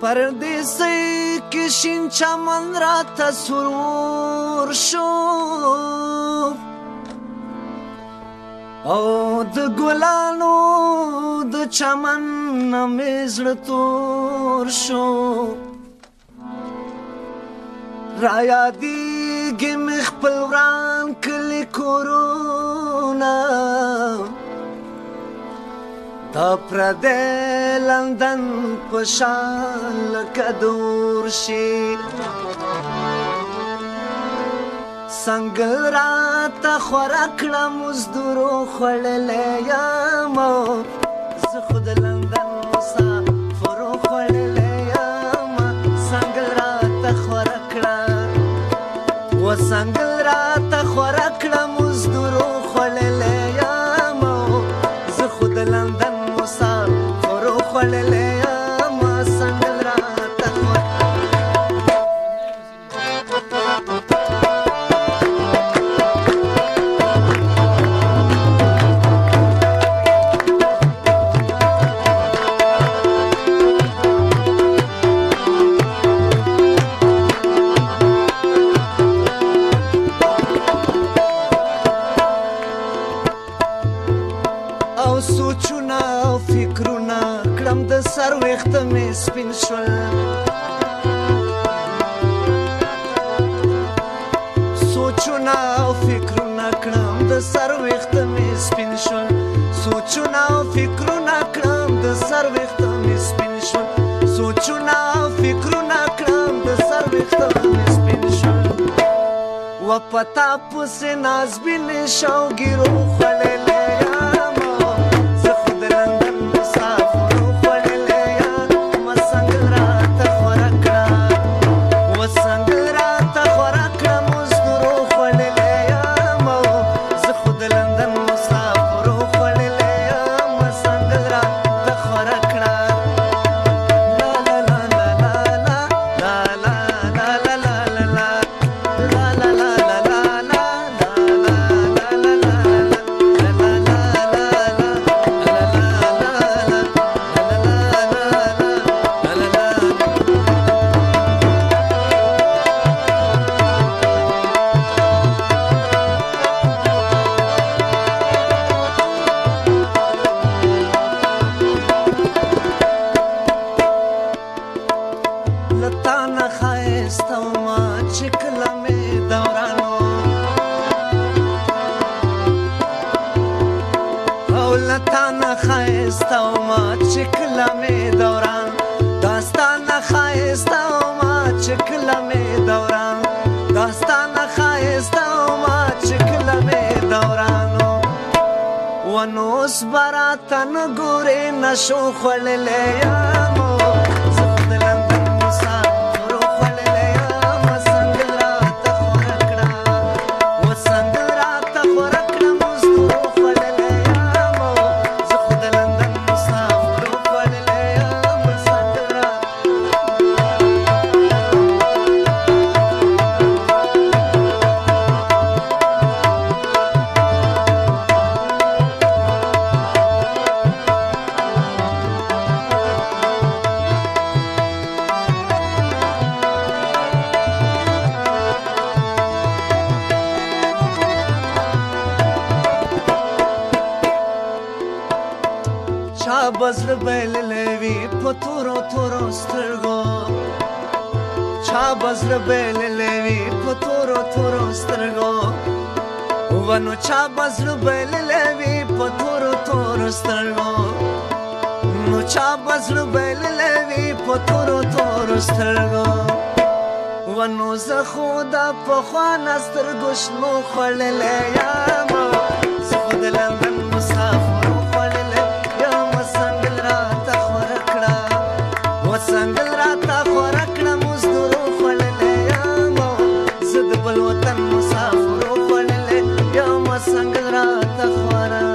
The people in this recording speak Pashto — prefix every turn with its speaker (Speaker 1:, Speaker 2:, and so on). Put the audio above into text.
Speaker 1: پردیسی که شین چمن را تسرور شو او د ګلانو د چمن نمیزړه تور شو را یادیږي مې خپل وران کلي کورونه دا پردی لندن خوشان لکه دور شي څنګه را ته خوراک کړه مزدورو خوړلې یمو زه خو د لندن مسافرو خوړلې یمه څنګه را ته خوراک کړه و څنګه را ته خوراک کړه مزدورو خوړلې او سوچونه او فکرونه سر وخته مې سپین شول سوچونه او فکرونه کړم د سر وخته مې سپین شول سوچونه او فکرونه کړم د سر وخته مې سپین شول سوچونه او فکرونه کړم د سر وخته مې سپین شول و پتا پس ناز بین شوګیرو خل چې کله مې دوران داستان خایسته او ما چې کله مې دوران داستان خایسته او ما چې کله مې دوران ونوس براتن ګورې نشو خللې یار بزر بیللوی په تورو تورو سترګو چا بزر بیللوی په تورو تورو سترګو ونو چا بزر بیللوی په تورو تورو سترګو نو چا بزر بیللوی په تورو تورو سترګو ونو زه خو دا په خوان سترګو شنو خړلې یم څنګه را تخوره